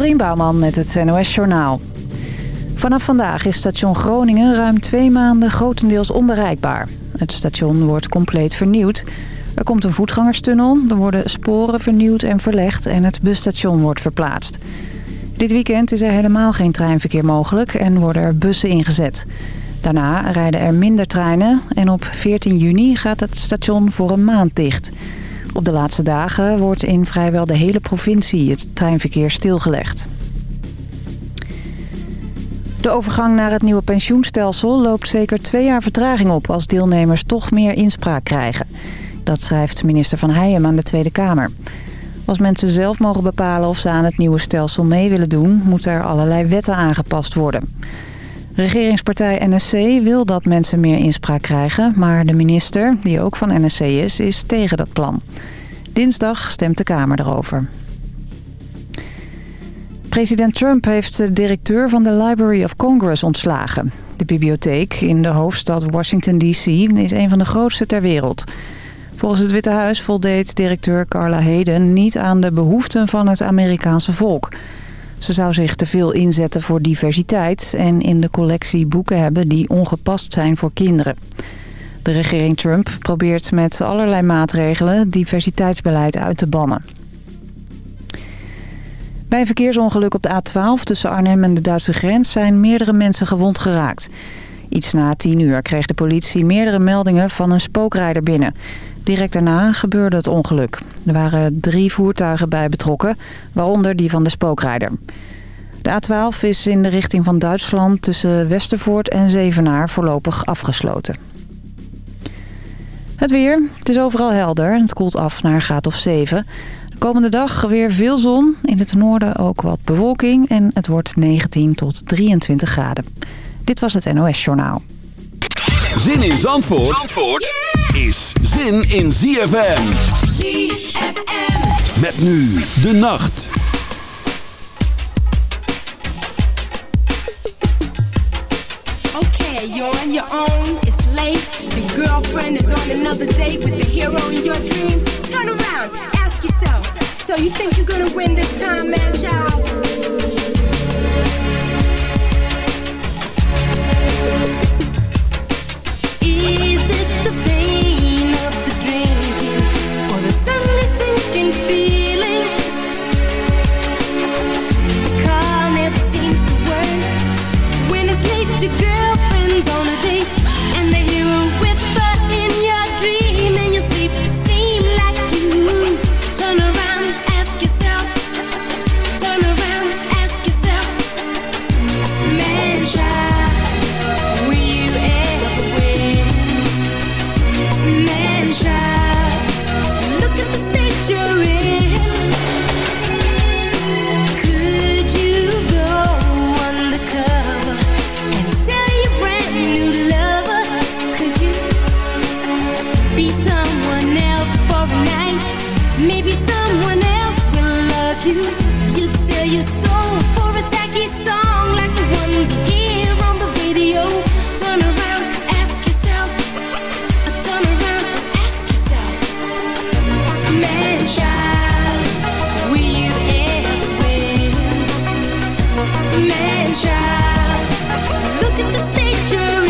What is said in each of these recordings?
Dorien Bouwman met het NOS Journaal. Vanaf vandaag is station Groningen ruim twee maanden grotendeels onbereikbaar. Het station wordt compleet vernieuwd. Er komt een voetgangerstunnel, er worden sporen vernieuwd en verlegd... en het busstation wordt verplaatst. Dit weekend is er helemaal geen treinverkeer mogelijk en worden er bussen ingezet. Daarna rijden er minder treinen en op 14 juni gaat het station voor een maand dicht... Op de laatste dagen wordt in vrijwel de hele provincie het treinverkeer stilgelegd. De overgang naar het nieuwe pensioenstelsel loopt zeker twee jaar vertraging op... als deelnemers toch meer inspraak krijgen. Dat schrijft minister Van Heijem aan de Tweede Kamer. Als mensen zelf mogen bepalen of ze aan het nieuwe stelsel mee willen doen... moeten er allerlei wetten aangepast worden. Regeringspartij NSC wil dat mensen meer inspraak krijgen... maar de minister, die ook van NSC is, is tegen dat plan. Dinsdag stemt de Kamer erover. President Trump heeft de directeur van de Library of Congress ontslagen. De bibliotheek in de hoofdstad Washington D.C. is een van de grootste ter wereld. Volgens het Witte Huis voldeed directeur Carla Hayden niet aan de behoeften van het Amerikaanse volk... Ze zou zich te veel inzetten voor diversiteit en in de collectie boeken hebben die ongepast zijn voor kinderen. De regering Trump probeert met allerlei maatregelen diversiteitsbeleid uit te bannen. Bij een verkeersongeluk op de A12 tussen Arnhem en de Duitse grens zijn meerdere mensen gewond geraakt. Iets na tien uur kreeg de politie meerdere meldingen van een spookrijder binnen. Direct daarna gebeurde het ongeluk. Er waren drie voertuigen bij betrokken, waaronder die van de spookrijder. De A12 is in de richting van Duitsland tussen Westervoort en Zevenaar voorlopig afgesloten. Het weer. Het is overal helder. Het koelt af naar een graad of 7. De komende dag weer veel zon. In het noorden ook wat bewolking. En het wordt 19 tot 23 graden. Dit was het NOS Journaal. Zin in Zandvoort, Zandvoort is zin in ZFM. ZFM. Met nu de nacht. Okay, you're on your own, it's late. Your girlfriend is on another date with the hero in your dream. Turn around, ask yourself. So you think you're gonna win this time, man, child? Your girlfriend's Look at the state in.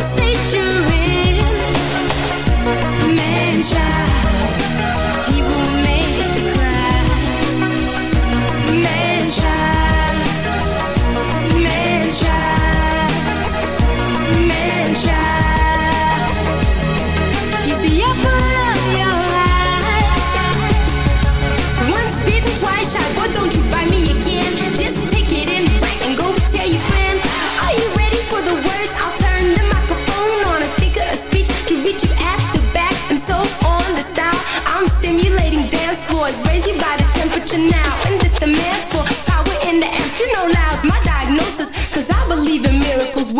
The state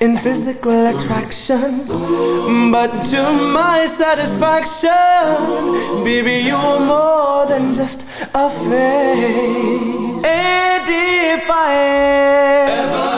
in physical attraction. But to my satisfaction, baby, you're more than just a face. And ever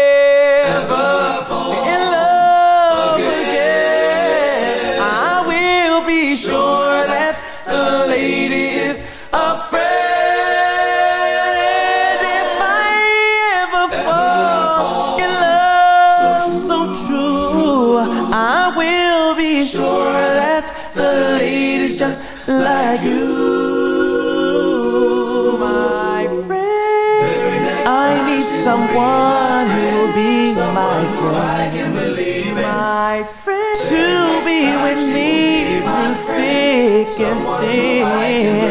sure that the lady's just like you My friend. I need someone who'll be my friend My friend. To be with me through thick and thin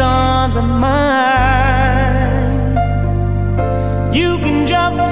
arms of mine. You can jump.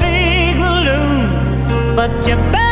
big balloon, but you better.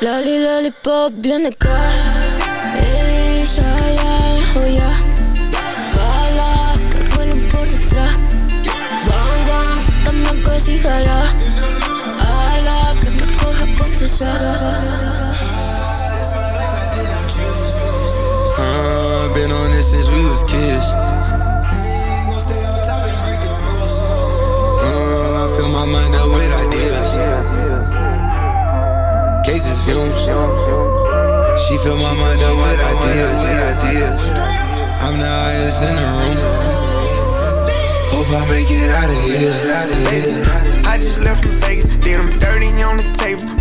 Loli, lollipop, viene acá. Ella, ya, oh ya. Balas que vuelan por detrás. Bang, bang, también que si jala. Ala, que me coja confesar. Uh, been on this since we was kids. Uh, I fill my mind up with. Cases fumes. She fill my mind up with ideas. I'm the highest in the room. Hope I make it out of here. I just left from Vegas, did them dirty on the table.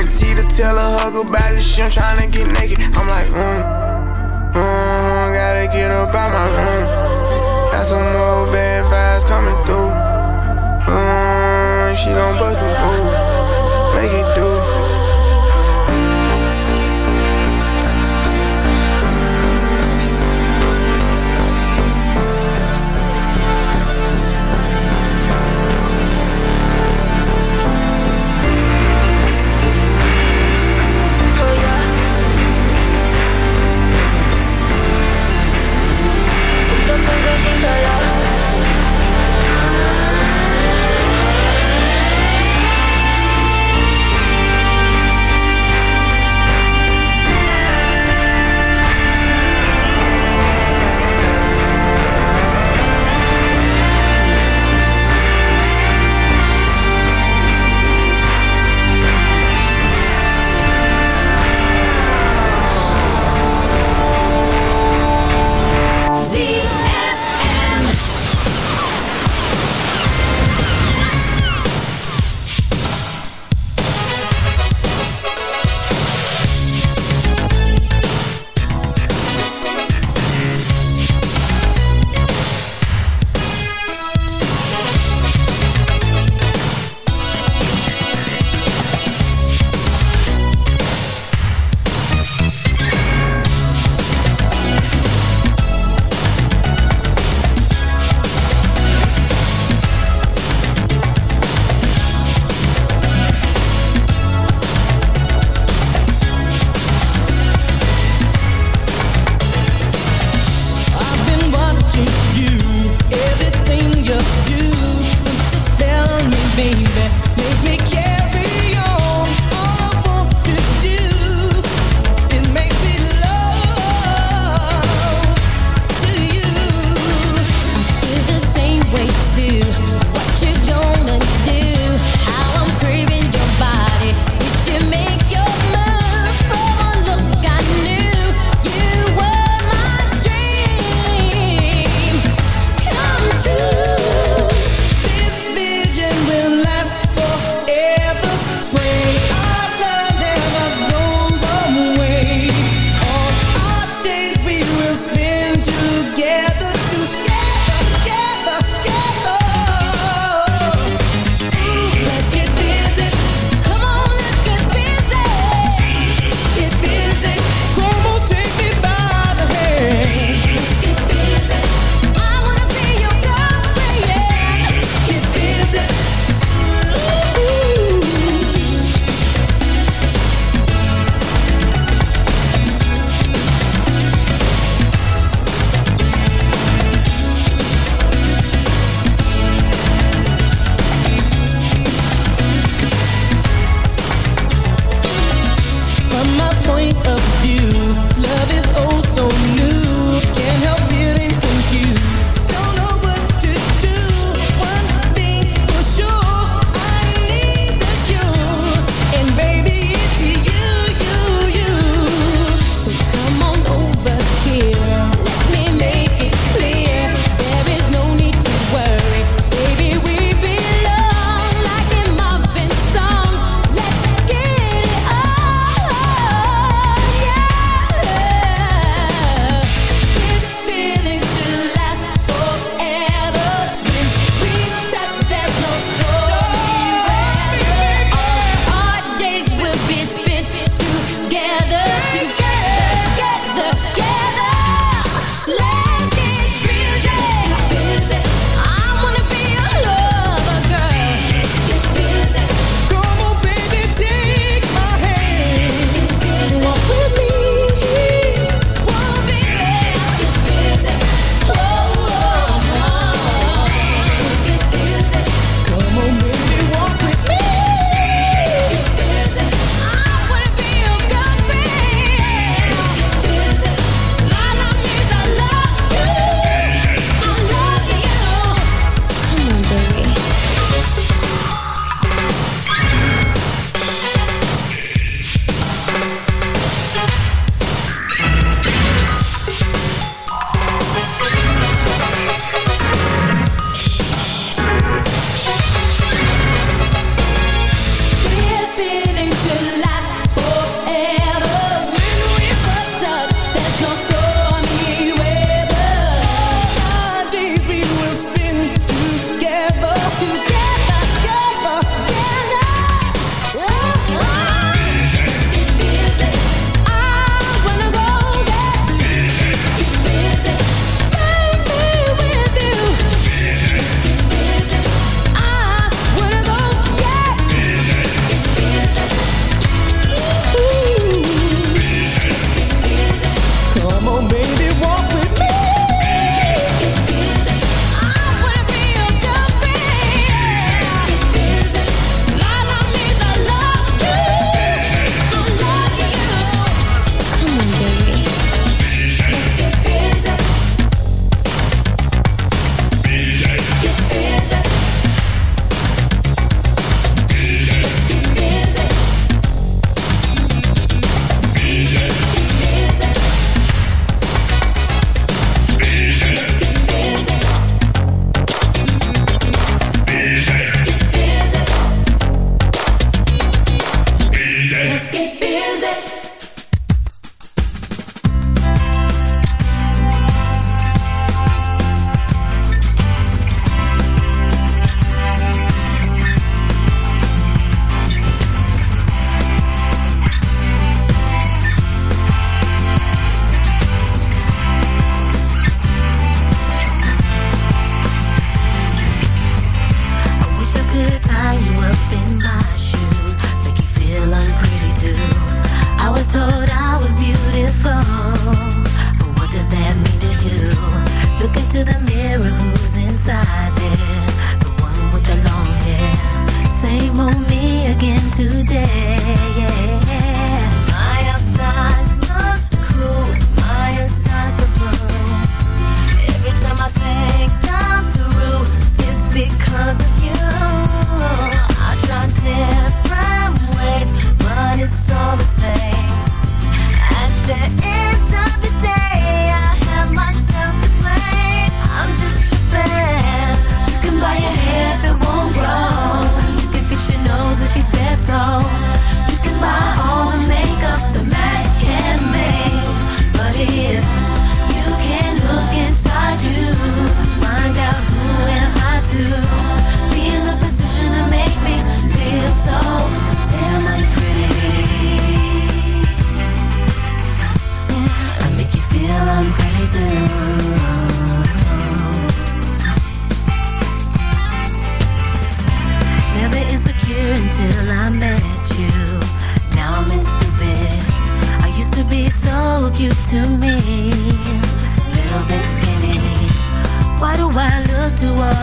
Guaranteed to tell a hug about the shit, I'm tryna get naked. I'm like, mm, mm, gotta get up out my room. Got some more bad vibes coming through. Mm, she gon' bust a move,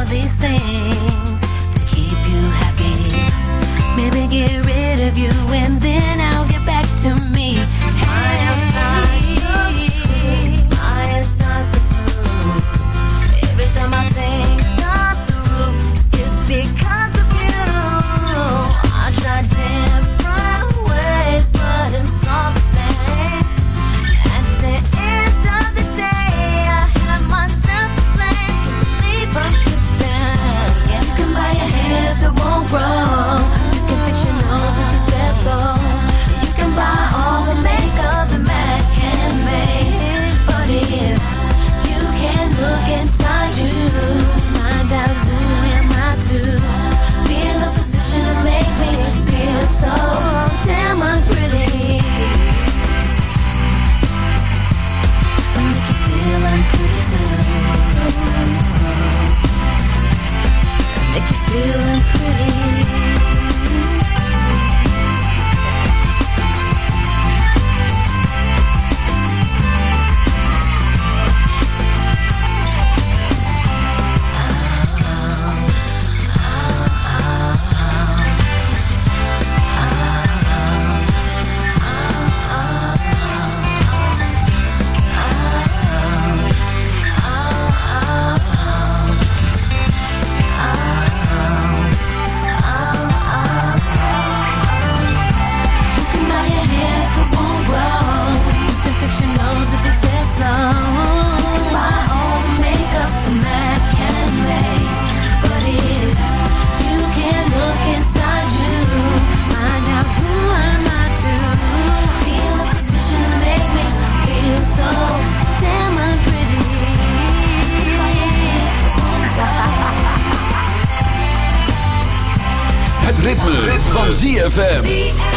these things van ZFM.